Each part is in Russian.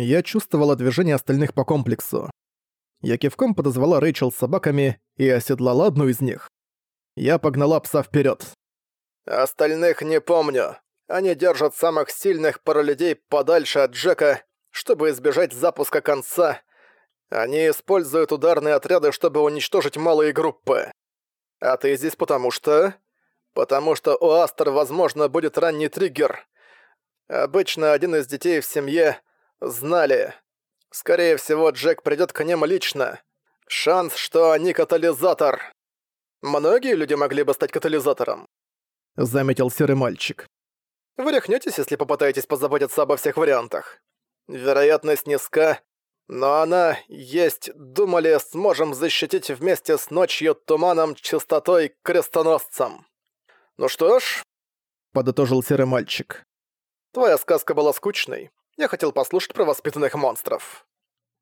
Я чувствовала движение остальных по комплексу. Я кивком подозвала Рэйчел с собаками и оседлала одну из них. Я погнала пса вперед. «Остальных не помню. Они держат самых сильных паралюдей подальше от Джека, чтобы избежать запуска конца. Они используют ударные отряды, чтобы уничтожить малые группы. А ты здесь потому что... Потому что у Астер, возможно, будет ранний триггер. Обычно один из детей в семье знали. Скорее всего, Джек придёт к ним лично. Шанс, что они катализатор. Многие люди могли бы стать катализатором. Заметил серый мальчик. Вы рехнётесь, если попытаетесь позаботиться обо всех вариантах. Вероятность низка, но она есть. Думали, сможем защитить вместе с ночью, туманом, чистотой, крестоносцем. Ну что ж, подытожил серый мальчик. Твоя сказка была скучной. Я хотел послушать про воспитанных монстров.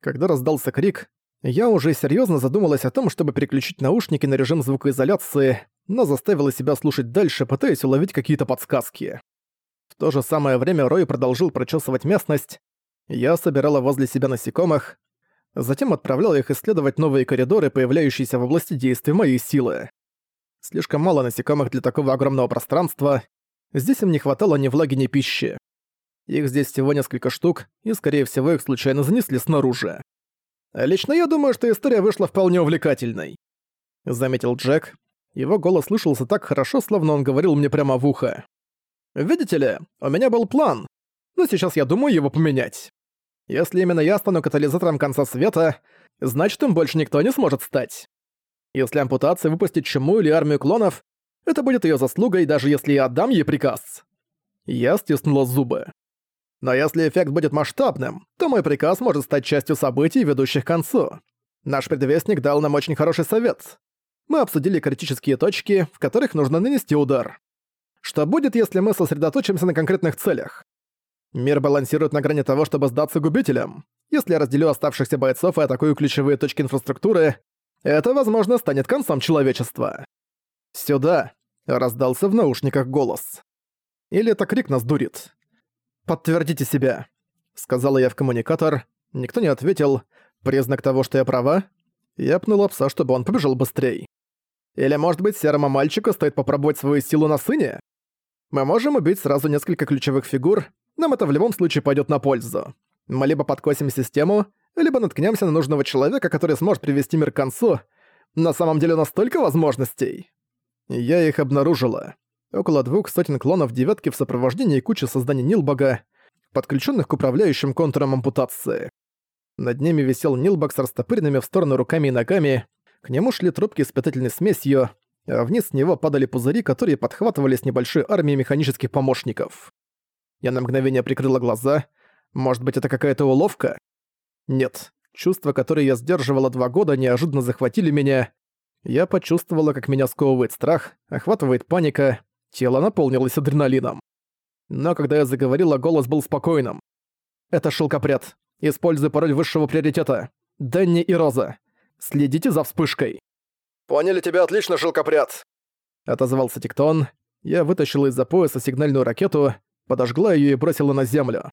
Когда раздался крик, я уже серьезно задумалась о том, чтобы переключить наушники на режим звукоизоляции, но заставила себя слушать дальше, пытаясь уловить какие-то подсказки. В то же самое время Рой продолжил прочесывать местность. Я собирала возле себя насекомых, затем отправляла их исследовать новые коридоры, появляющиеся в области действия моей силы. Слишком мало насекомых для такого огромного пространства, здесь им не хватало ни влаги, ни пищи. Их здесь всего несколько штук, и, скорее всего, их случайно занесли снаружи. «Лично я думаю, что история вышла вполне увлекательной», — заметил Джек. Его голос слышался так хорошо, словно он говорил мне прямо в ухо. «Видите ли, у меня был план, но сейчас я думаю его поменять. Если именно я стану катализатором конца света, значит, им больше никто не сможет стать. Если ампутация выпустит чуму или армию клонов, это будет ее заслугой, даже если я отдам ей приказ». Я стиснула зубы. Но если эффект будет масштабным, то мой приказ может стать частью событий, ведущих к концу. Наш предвестник дал нам очень хороший совет. Мы обсудили критические точки, в которых нужно нанести удар. Что будет, если мы сосредоточимся на конкретных целях? Мир балансирует на грани того, чтобы сдаться губителям. Если я разделю оставшихся бойцов и атакую ключевые точки инфраструктуры, это, возможно, станет концом человечества. «Сюда!» — раздался в наушниках голос. Или это крик нас дурит. «Подтвердите себя», — сказала я в коммуникатор. Никто не ответил. Признак того, что я права? Я пнула пса, чтобы он побежал быстрее. Или, может быть, серому мальчику стоит попробовать свою силу на сыне? Мы можем убить сразу несколько ключевых фигур, нам это в любом случае пойдет на пользу. Мы либо подкосим систему, либо наткнемся на нужного человека, который сможет привести мир к концу. На самом деле у нас столько возможностей. Я их обнаружила около двух сотен клонов девятки в сопровождении кучи созданий Нилбага, подключенных к управляющим контурам ампутации. Над ними висел Нилбаг с растопыренными в сторону руками и ногами, к нему шли трубки с питательной смесью, а вниз с него падали пузыри, которые подхватывали с небольшой армией механических помощников. Я на мгновение прикрыла глаза. Может быть, это какая-то уловка? Нет. Чувства, которые я сдерживала два года, неожиданно захватили меня. Я почувствовала, как меня сковывает страх, охватывает паника, Тело наполнилось адреналином. Но когда я заговорила, голос был спокойным. «Это шелкопряд. Используй пароль высшего приоритета. Дэнни и Роза. Следите за вспышкой». «Поняли тебя отлично, шелкопряд!» Отозвался Тиктон. Я вытащила из-за пояса сигнальную ракету, подожгла ее и бросила на землю.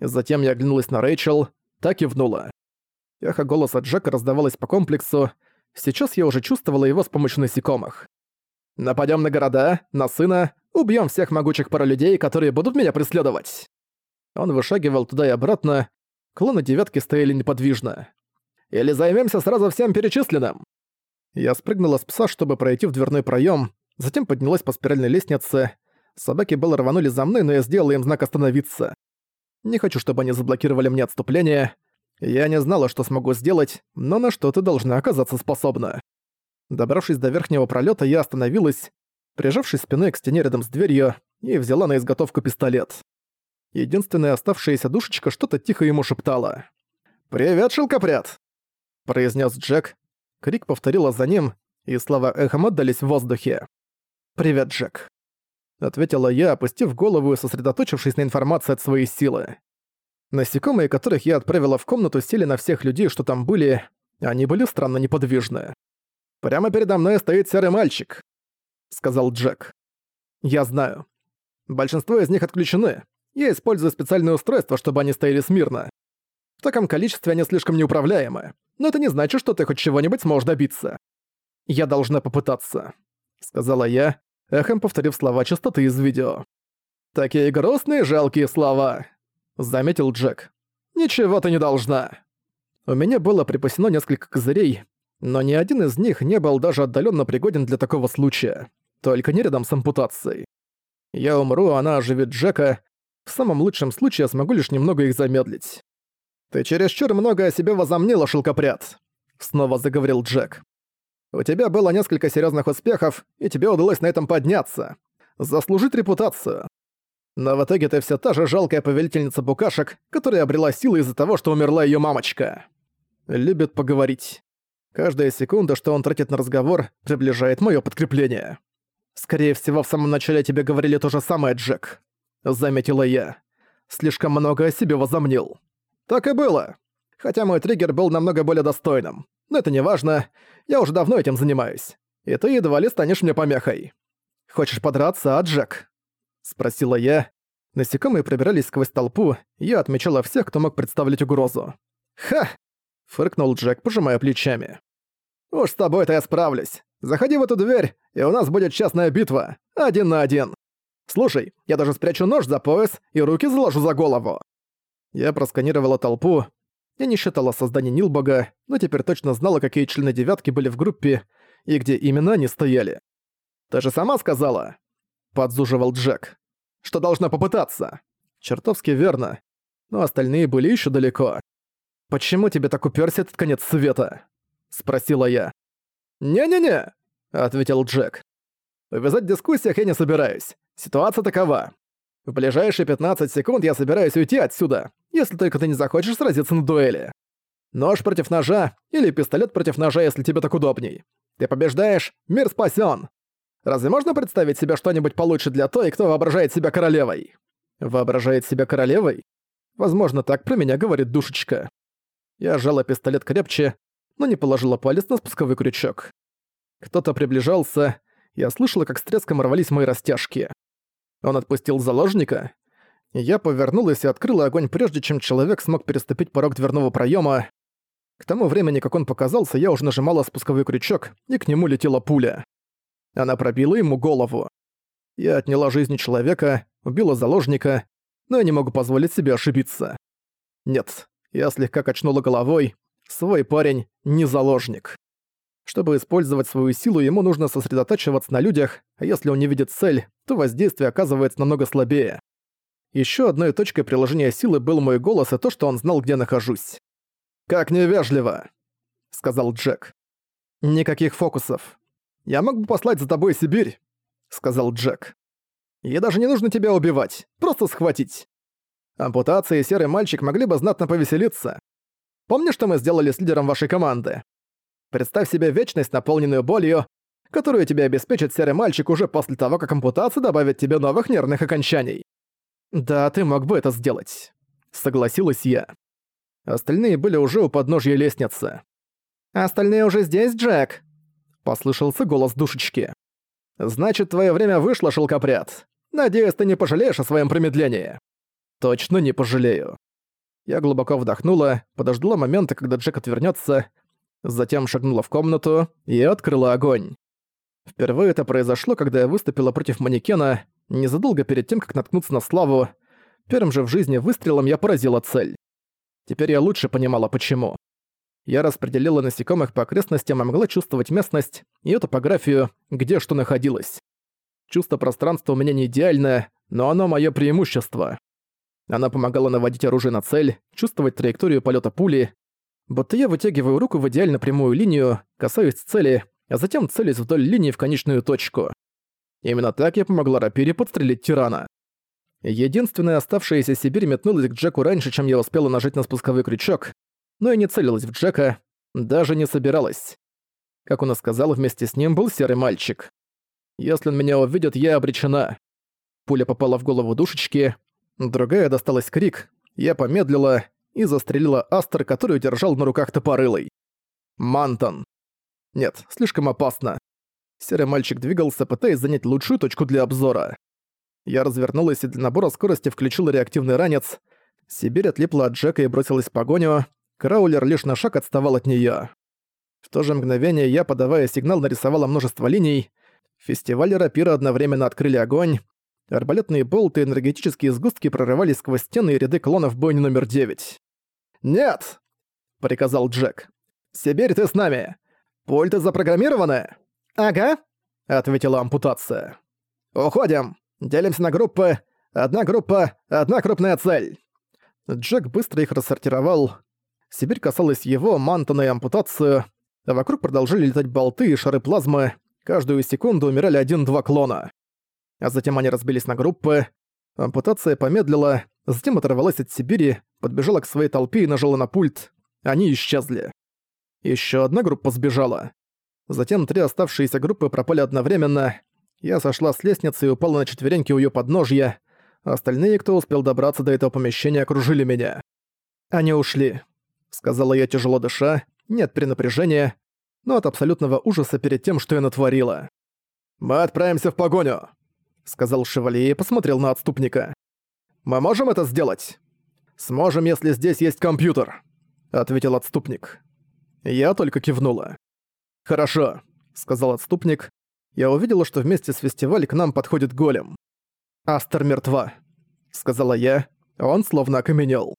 Затем я оглянулась на Рэйчел, так и внула. Эхо голоса Джека раздавалось по комплексу. Сейчас я уже чувствовала его с помощью насекомых. Нападем на города, на сына, убьем всех могучих паралюдей, которые будут меня преследовать. Он вышагивал туда и обратно, клоны девятки стояли неподвижно. Или займемся сразу всем перечисленным. Я спрыгнула с пса, чтобы пройти в дверной проем, затем поднялась по спиральной лестнице. Собаки было рванули за мной, но я сделала им знак остановиться. Не хочу, чтобы они заблокировали мне отступление. Я не знала, что смогу сделать, но на что ты должна оказаться способна. Добравшись до верхнего пролета, я остановилась, прижавшись спиной к стене рядом с дверью, и взяла на изготовку пистолет. Единственная оставшаяся душечка что-то тихо ему шептала. «Привет, шелкопряд!» – произнес Джек. Крик повторила за ним, и слова эхом отдались в воздухе. «Привет, Джек!» – ответила я, опустив голову и сосредоточившись на информации от своей силы. Насекомые, которых я отправила в комнату, сели на всех людей, что там были, они были странно неподвижны. «Прямо передо мной стоит серый мальчик», — сказал Джек. «Я знаю. Большинство из них отключены. Я использую специальное устройство, чтобы они стояли смирно. В таком количестве они слишком неуправляемы. Но это не значит, что ты хоть чего-нибудь сможешь добиться. Я должна попытаться», — сказала я, эхом повторив слова частоты из видео. «Такие грустные, жалкие слова», — заметил Джек. «Ничего ты не должна». У меня было припасено несколько козырей, но ни один из них не был даже отдаленно пригоден для такого случая. Только не рядом с ампутацией. Я умру, а она оживит Джека. В самом лучшем случае я смогу лишь немного их замедлить. «Ты чересчур много о себе возомнила, шелкопряд», — снова заговорил Джек. «У тебя было несколько серьезных успехов, и тебе удалось на этом подняться. Заслужить репутацию. Но в итоге ты все та же жалкая повелительница букашек, которая обрела силы из-за того, что умерла ее мамочка. Любит поговорить. Каждая секунда, что он тратит на разговор, приближает мое подкрепление. «Скорее всего, в самом начале тебе говорили то же самое, Джек», — заметила я. «Слишком много о себе возомнил». «Так и было. Хотя мой триггер был намного более достойным. Но это не важно, я уже давно этим занимаюсь. И ты едва ли станешь мне помехой. Хочешь подраться, а, Джек?» — спросила я. Насекомые пробирались сквозь толпу, я отмечала всех, кто мог представлять угрозу. «Ха!» — фыркнул Джек, пожимая плечами. «Уж с тобой-то я справлюсь. Заходи в эту дверь, и у нас будет частная битва. Один на один. Слушай, я даже спрячу нож за пояс и руки заложу за голову». Я просканировала толпу. Я не считала создание Нилбога, но теперь точно знала, какие члены девятки были в группе и где именно они стояли. «Ты же сама сказала!» подзуживал Джек. «Что должна попытаться?» Чертовски верно. Но остальные были еще далеко. «Почему тебе так уперся этот конец света?» Спросила я. «Не-не-не», — ответил Джек. «Увязать в дискуссиях я не собираюсь. Ситуация такова. В ближайшие 15 секунд я собираюсь уйти отсюда, если только ты не захочешь сразиться на дуэли. Нож против ножа или пистолет против ножа, если тебе так удобней. Ты побеждаешь, мир спасен. Разве можно представить себе что-нибудь получше для той, кто воображает себя королевой? Воображает себя королевой? Возможно, так про меня говорит душечка. Я сжала пистолет крепче, но не положила палец на спусковой крючок. Кто-то приближался, я слышала, как с треском рвались мои растяжки. Он отпустил заложника. Я повернулась и открыла огонь, прежде чем человек смог переступить порог дверного проема. К тому времени, как он показался, я уже нажимала спусковой крючок, и к нему летела пуля. Она пробила ему голову. Я отняла жизни человека, убила заложника, но я не могу позволить себе ошибиться. Нет, я слегка качнула головой. Свой парень не заложник. Чтобы использовать свою силу, ему нужно сосредотачиваться на людях, а если он не видит цель, то воздействие оказывается намного слабее. Еще одной точкой приложения силы был мой голос и то, что он знал, где нахожусь. «Как невежливо!» — сказал Джек. «Никаких фокусов. «Я мог бы послать за тобой Сибирь», — сказал Джек. «И даже не нужно тебя убивать, просто схватить. Ампутация и серый мальчик могли бы знатно повеселиться. Помнишь, что мы сделали с лидером вашей команды? Представь себе вечность, наполненную болью, которую тебе обеспечит серый мальчик уже после того, как ампутация добавит тебе новых нервных окончаний. Да, ты мог бы это сделать. Согласилась я. Остальные были уже у подножья лестницы. «Остальные уже здесь, Джек?» Послышался голос душечки. «Значит, твое время вышло, шелкопряд. Надеюсь, ты не пожалеешь о своем промедлении». «Точно не пожалею». Я глубоко вдохнула, подождала момента, когда Джек отвернется, затем шагнула в комнату и открыла огонь. Впервые это произошло, когда я выступила против манекена, незадолго перед тем, как наткнуться на славу. Первым же в жизни выстрелом я поразила цель. Теперь я лучше понимала, почему. Я распределила насекомых по окрестностям и могла чувствовать местность и топографию, где что находилось. Чувство пространства у меня не идеальное, но оно мое преимущество. Она помогала наводить оружие на цель, чувствовать траекторию полета пули. Будто я вытягиваю руку в идеально прямую линию, касаюсь цели, а затем целюсь вдоль линии в конечную точку. Именно так я помогла рапире подстрелить тирана. Единственная оставшаяся Сибирь метнулась к Джеку раньше, чем я успела нажать на спусковой крючок, но и не целилась в Джека, даже не собиралась. Как он и сказал, вместе с ним был серый мальчик. Если он меня увидит, я обречена. Пуля попала в голову душечки, другая досталась крик, я помедлила и застрелила Астер, который держал на руках топорылой. Мантон. Нет, слишком опасно. Серый мальчик двигался, пытаясь занять лучшую точку для обзора. Я развернулась и для набора скорости включила реактивный ранец. Сибирь отлипла от Джека и бросилась в погоню, Краулер лишь на шаг отставал от неё. В то же мгновение я, подавая сигнал, нарисовала множество линий. Фестиваль рапира одновременно открыли огонь. Арбалетные болты и энергетические сгустки прорывались сквозь стены и ряды клонов бойни номер 9. «Нет!» — приказал Джек. «Сибирь, ты с нами! Пульты запрограммированы?» «Ага», — ответила ампутация. «Уходим! Делимся на группы. Одна группа — одна крупная цель!» Джек быстро их рассортировал. Сибирь касалась его, Мантона и ампутацию, вокруг продолжили летать болты и шары плазмы, каждую секунду умирали один-два клона. А затем они разбились на группы, ампутация помедлила, затем оторвалась от Сибири, подбежала к своей толпе и нажала на пульт. Они исчезли. Еще одна группа сбежала. Затем три оставшиеся группы пропали одновременно. Я сошла с лестницы и упала на четвереньки у её подножья. Остальные, кто успел добраться до этого помещения, окружили меня. «Они ушли», — сказала я тяжело дыша, нет перенапряжения, но от абсолютного ужаса перед тем, что я натворила. «Мы отправимся в погоню», — сказал Шевалье и посмотрел на отступника. «Мы можем это сделать?» «Сможем, если здесь есть компьютер», — ответил отступник. Я только кивнула. «Хорошо», — сказал отступник. Я увидела, что вместе с фестивалем к нам подходит голем. «Астер мертва», — сказала я. Он словно окаменел.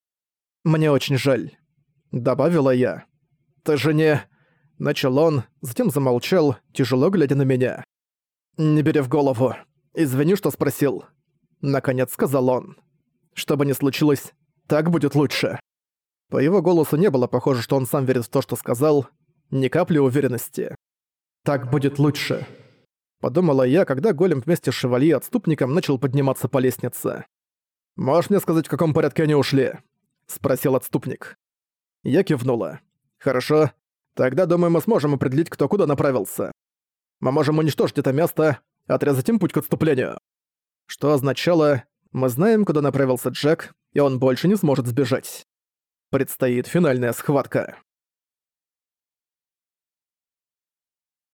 «Мне очень жаль», — добавила я. «Ты же не...» Начал он, затем замолчал, тяжело глядя на меня. «Не бери в голову. Извини, что спросил». Наконец сказал он. «Что бы ни случилось, так будет лучше». По его голосу не было похоже, что он сам верит в то, что сказал. Ни капли уверенности. «Так будет лучше», — подумала я, когда голем вместе с шевалье отступником начал подниматься по лестнице. «Можешь мне сказать, в каком порядке они ушли?» — спросил отступник. Я кивнула. «Хорошо. Тогда, думаю, мы сможем определить, кто куда направился. Мы можем уничтожить это место, отрезать им путь к отступлению». Что означало, мы знаем, куда направился Джек, и он больше не сможет сбежать. Предстоит финальная схватка.